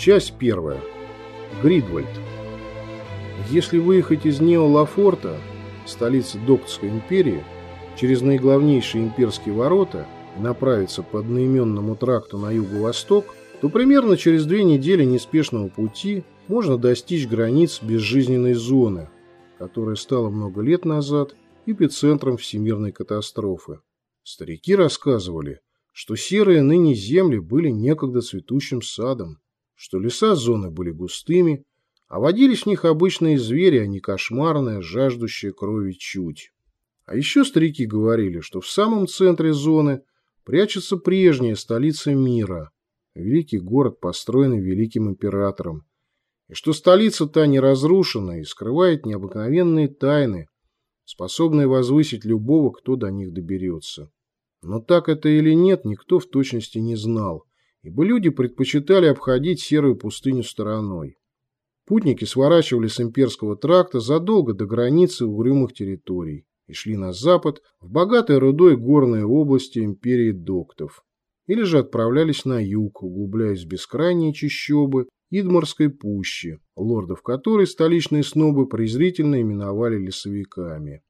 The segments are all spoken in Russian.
Часть первая. Гридвальд. Если выехать из Нео-Лафорта, столицы Доктской империи, через наиглавнейшие имперские ворота и направиться по одноименному тракту на юго-восток, то примерно через две недели неспешного пути можно достичь границ безжизненной зоны, которая стала много лет назад эпицентром всемирной катастрофы. Старики рассказывали, что серые ныне земли были некогда цветущим садом, что леса зоны были густыми, а водились в них обычные звери, а не кошмарная, жаждущая крови чуть. А еще старики говорили, что в самом центре зоны прячется прежняя столица мира, великий город, построенный великим императором, и что столица та не разрушена и скрывает необыкновенные тайны, способные возвысить любого, кто до них доберется. Но так это или нет, никто в точности не знал ибо люди предпочитали обходить серую пустыню стороной. Путники сворачивали с имперского тракта задолго до границы угрюмых территорий и шли на запад в богатой рудой горные области империи доктов, или же отправлялись на юг, углубляясь в бескрайние чащобы Идморской пущи, лордов которой столичные снобы презрительно именовали лесовиками.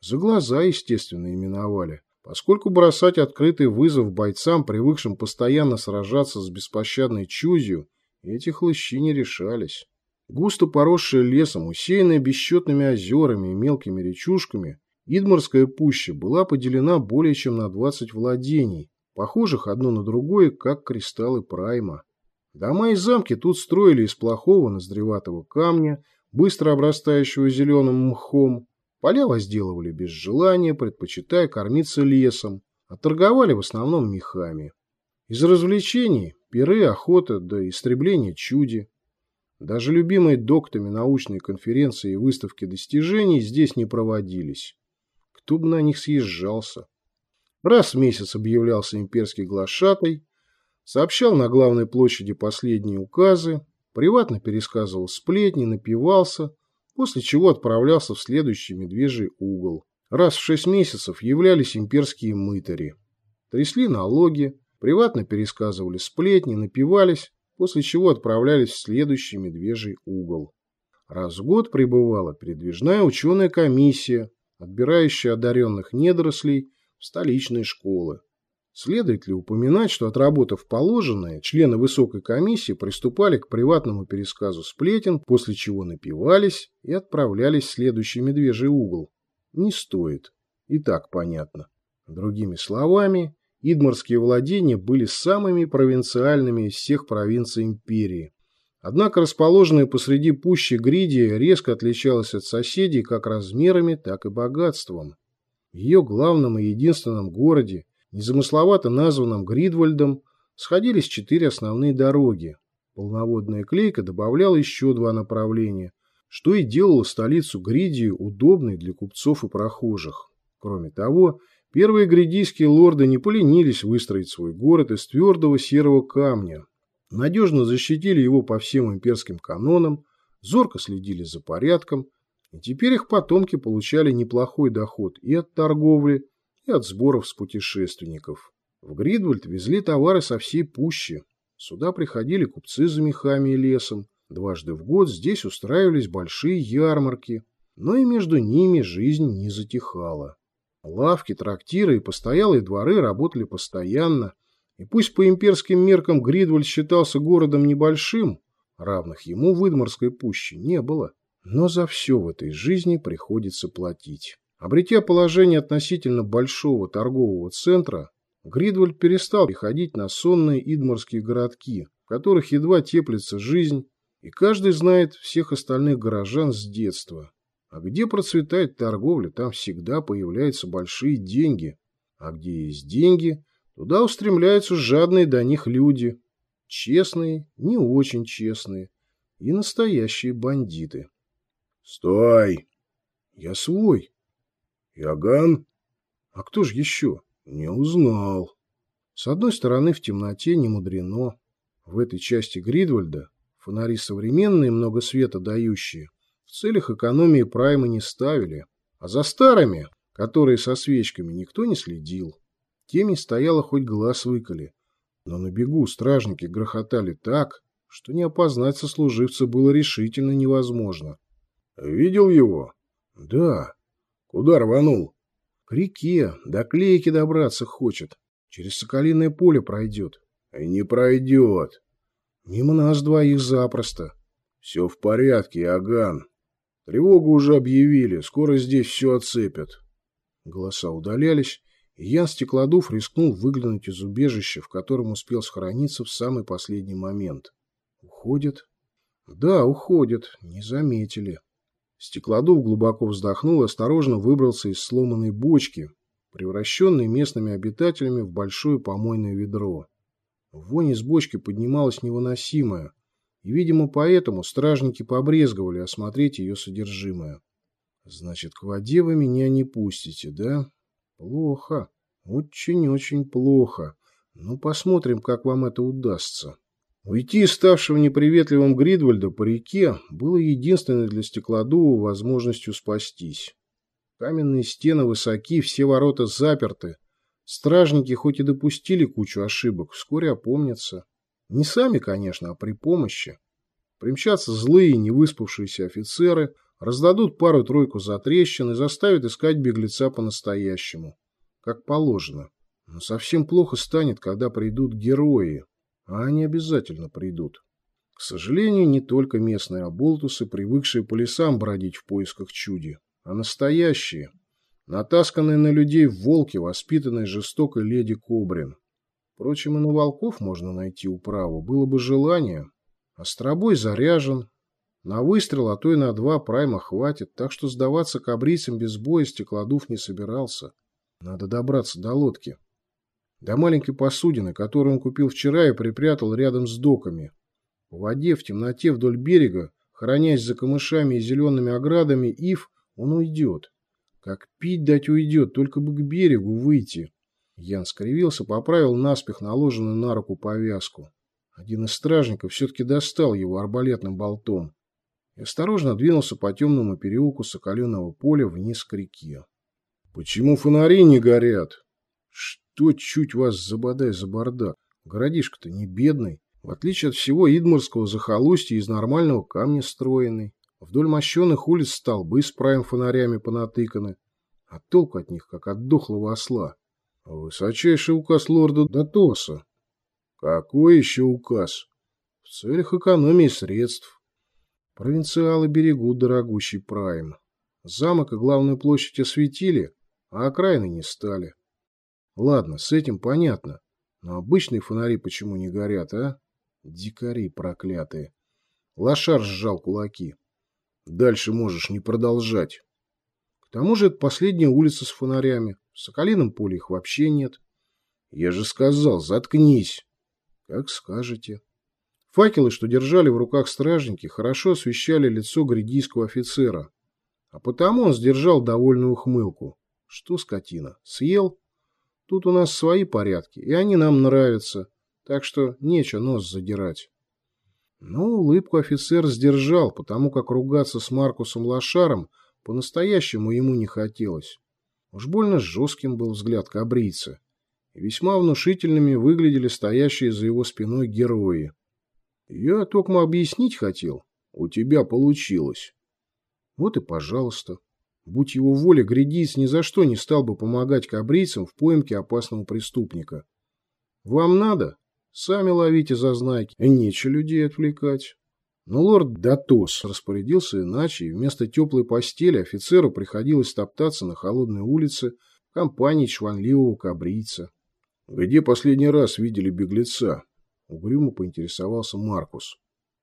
За глаза, естественно, именовали, поскольку бросать открытый вызов бойцам, привыкшим постоянно сражаться с беспощадной чузью, эти хлыщи не решались. Густо поросшая лесом, усеянная бесчетными озерами и мелкими речушками, Идморская пуща была поделена более чем на 20 владений, похожих одно на другое, как кристаллы прайма. Дома и замки тут строили из плохого наздреватого камня, быстро обрастающего зеленым мхом, Поля возделывали без желания, предпочитая кормиться лесом, а торговали в основном мехами. Из развлечений – пиры, охота до истребления чуди. Даже любимые доктами научные конференции и выставки достижений здесь не проводились. Кто бы на них съезжался? Раз в месяц объявлялся имперский глашатай, сообщал на главной площади последние указы, приватно пересказывал сплетни, напивался – после чего отправлялся в следующий медвежий угол. Раз в шесть месяцев являлись имперские мытари. Трясли налоги, приватно пересказывали сплетни, напивались, после чего отправлялись в следующий медвежий угол. Раз в год прибывала передвижная ученая комиссия, отбирающая одаренных недорослей в столичные школы. Следует ли упоминать, что отработав положенное, члены высокой комиссии приступали к приватному пересказу сплетен, после чего напивались и отправлялись в следующий медвежий угол? Не стоит. И так понятно. Другими словами, идморские владения были самыми провинциальными из всех провинций империи. Однако расположенная посреди пущи Гридия резко отличалась от соседей как размерами, так и богатством. В ее главном и единственном городе незамысловато названном Гридвальдом, сходились четыре основные дороги. Полноводная клейка добавляла еще два направления, что и делало столицу Гридию удобной для купцов и прохожих. Кроме того, первые гридийские лорды не поленились выстроить свой город из твердого серого камня, надежно защитили его по всем имперским канонам, зорко следили за порядком, и теперь их потомки получали неплохой доход и от торговли, и от сборов с путешественников. В Гридвальд везли товары со всей пущи. Сюда приходили купцы за мехами и лесом. Дважды в год здесь устраивались большие ярмарки, но и между ними жизнь не затихала. Лавки, трактиры и постоялые дворы работали постоянно, и пусть по имперским меркам Гридвальд считался городом небольшим, равных ему в Идморской пуще не было, но за все в этой жизни приходится платить. Обретя положение относительно большого торгового центра, Гридвальд перестал приходить на сонные идморские городки, в которых едва теплится жизнь, и каждый знает всех остальных горожан с детства. А где процветает торговля, там всегда появляются большие деньги. А где есть деньги, туда устремляются жадные до них люди. Честные, не очень честные и настоящие бандиты. «Стой!» «Я свой!» Яган? А кто же еще? Не узнал. С одной стороны, в темноте не мудрено. В этой части Гридвальда фонари современные, много света дающие, в целях экономии прайма не ставили. А за старыми, которые со свечками, никто не следил. Темень стояла хоть глаз выколи. Но на бегу стражники грохотали так, что не опознать сослуживца было решительно невозможно. «Видел его?» «Да». «Куда рванул?» «К реке, до клейки добраться хочет. Через Соколиное поле пройдет». «Не пройдет». «Мимо нас двоих запросто». «Все в порядке, Иоганн. Тревогу уже объявили, скоро здесь все оцепят». Голоса удалялись, и Ян Стеклодув рискнул выглянуть из убежища, в котором успел схорониться в самый последний момент. Уходят? Да, уходят. Не заметили. Стеклодув глубоко вздохнул и осторожно выбрался из сломанной бочки, превращенной местными обитателями в большое помойное ведро. Вонь из бочки поднималась невыносимая, и, видимо, поэтому стражники побрезговали осмотреть ее содержимое. Значит, к воде вы меня не пустите, да? Плохо. Очень-очень плохо. Ну, посмотрим, как вам это удастся. Уйти ставшего неприветливым Гридвальда по реке было единственной для Стеклодува возможностью спастись. Каменные стены высоки, все ворота заперты. Стражники хоть и допустили кучу ошибок, вскоре опомнятся. Не сами, конечно, а при помощи. Примчатся злые, невыспавшиеся офицеры, раздадут пару-тройку затрещин и заставят искать беглеца по-настоящему. Как положено. Но совсем плохо станет, когда придут герои. А они обязательно придут. К сожалению, не только местные оболтусы, привыкшие по лесам бродить в поисках чуди, а настоящие, натасканные на людей волки, воспитанные жестокой леди Кобрин. Впрочем, и на волков можно найти управу, было бы желание. Остробой заряжен, на выстрел, а то и на два прайма хватит, так что сдаваться кабрицам без боя стеклодув не собирался. Надо добраться до лодки. До маленькой посудины, которую он купил вчера и припрятал рядом с доками. В воде, в темноте вдоль берега, хранясь за камышами и зелеными оградами, ив, он уйдет. Как пить дать уйдет, только бы к берегу выйти. Ян скривился, поправил наспех наложенную на руку повязку. Один из стражников все-таки достал его арбалетным болтом и осторожно двинулся по темному переулку Соколеного поля вниз к реке. «Почему фонари не горят?» Что чуть вас забодай за бардак? Городишко-то не бедный. В отличие от всего идморского захолустья из нормального камня стройный. Вдоль мощенных улиц столбы с праем фонарями понатыканы. А толку от них, как от дохлого осла. Высочайший указ лорда Датоса. Какой еще указ? В целях экономии средств. Провинциалы берегут дорогущий прайм. Замок и главную площадь осветили, а окраины не стали. Ладно, с этим понятно. Но обычные фонари почему не горят, а? Дикари проклятые. Лошар сжал кулаки. Дальше можешь не продолжать. К тому же это последняя улица с фонарями. В Соколином поле их вообще нет. Я же сказал, заткнись. Как скажете. Факелы, что держали в руках стражники, хорошо освещали лицо грядийского офицера. А потому он сдержал довольную ухмылку. Что, скотина, съел? Тут у нас свои порядки, и они нам нравятся, так что нечего нос задирать. Но улыбку офицер сдержал, потому как ругаться с Маркусом Лошаром по-настоящему ему не хотелось. Уж больно жестким был взгляд кабрийца, и весьма внушительными выглядели стоящие за его спиной герои. Я только объяснить хотел. У тебя получилось. Вот и пожалуйста. Будь его воля, грядиец ни за что не стал бы помогать кабрийцам в поимке опасного преступника. Вам надо? Сами ловите зазнайки, нечего людей отвлекать. Но лорд Датос распорядился иначе, и вместо теплой постели офицеру приходилось топтаться на холодной улице в компании чванливого кабрийца. «Где последний раз видели беглеца?» — угрюмо поинтересовался Маркус.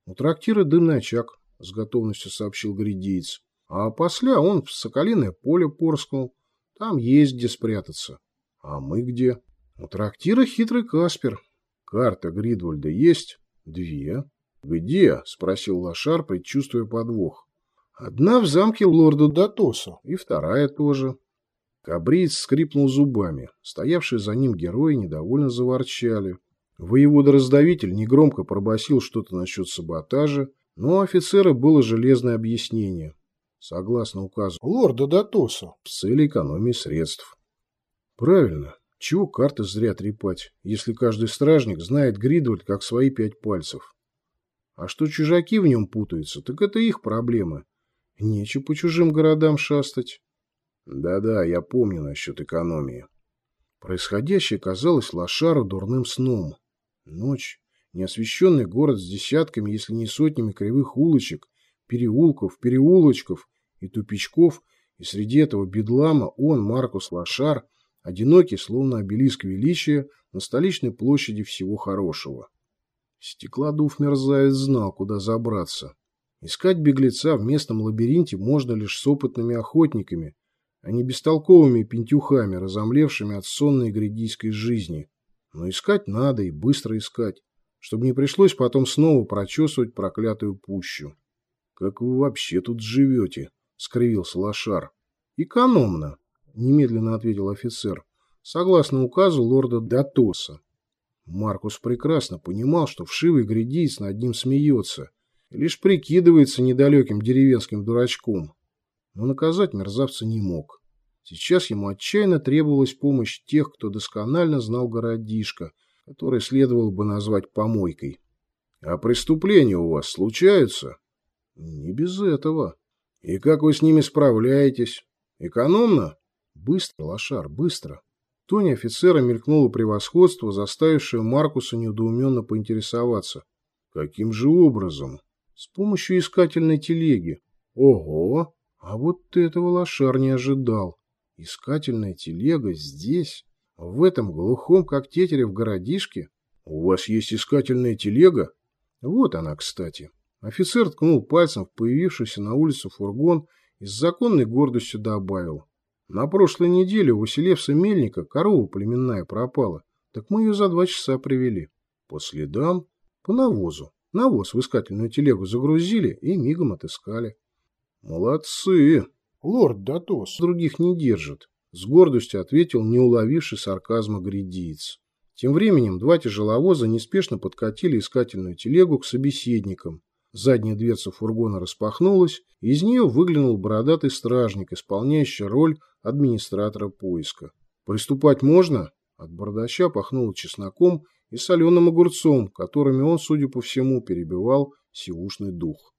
«У трактира дымный очаг», — с готовностью сообщил грядиец. А после он в Соколиное поле порскнул. Там есть где спрятаться. А мы где? У трактира хитрый Каспер. Карта Гридвальда есть? Две. Где? Спросил Лошар, предчувствуя подвох. Одна в замке лорда Датоса, и вторая тоже. Кабриец скрипнул зубами. Стоявшие за ним герои недовольно заворчали. Воевода-раздавитель негромко пробасил что-то насчет саботажа, но у офицера было железное объяснение согласно указу лорда Датоса, с целью экономии средств. Правильно. Чего карты зря трепать, если каждый стражник знает Гридвальд как свои пять пальцев? А что чужаки в нем путаются, так это их проблемы. Нечего по чужим городам шастать. Да-да, я помню насчет экономии. Происходящее казалось Лошару дурным сном. Ночь, неосвещенный город с десятками, если не сотнями кривых улочек, переулков, переулочков и тупичков, и среди этого бедлама он, Маркус Лошар, одинокий, словно обелиск величия, на столичной площади всего хорошего. Стеклодув мерзавец знал, куда забраться. Искать беглеца в местном лабиринте можно лишь с опытными охотниками, а не бестолковыми пентюхами, разомлевшими от сонной грядийской жизни. Но искать надо и быстро искать, чтобы не пришлось потом снова прочесывать проклятую пущу. — Как вы вообще тут живете? — скривился лошар. — Экономно, — немедленно ответил офицер, согласно указу лорда Датоса. Маркус прекрасно понимал, что вшивый грядиец над ним смеется, лишь прикидывается недалеким деревенским дурачком но наказать мерзавца не мог. Сейчас ему отчаянно требовалась помощь тех, кто досконально знал городишко, который следовало бы назвать помойкой. — А преступления у вас случаются? — Не без этого. — И как вы с ними справляетесь? Экономно? — Быстро, лошар, быстро. В тоне офицера мелькнуло превосходство, заставившее Маркуса недоуменно поинтересоваться. — Каким же образом? — С помощью искательной телеги. — Ого! А вот этого лошар не ожидал. Искательная телега здесь, в этом глухом, как тетерев, городишке. У вас есть искательная телега? Вот она, кстати. Офицер ткнул пальцем в появившийся на улице фургон и с законной гордостью добавил. На прошлой неделе у Василевса Мельника корова племенная пропала, так мы ее за два часа привели. По следам, по навозу. Навоз в искательную телегу загрузили и мигом отыскали. Молодцы. Лорд Датос других не держит. С гордостью ответил не уловивший сарказма грядиец. Тем временем два тяжеловоза неспешно подкатили искательную телегу к собеседникам. Задняя дверца фургона распахнулась, и из нее выглянул бородатый стражник, исполняющий роль администратора поиска. «Приступать можно?» От бардача пахнуло чесноком и соленым огурцом, которыми он, судя по всему, перебивал сивушный дух.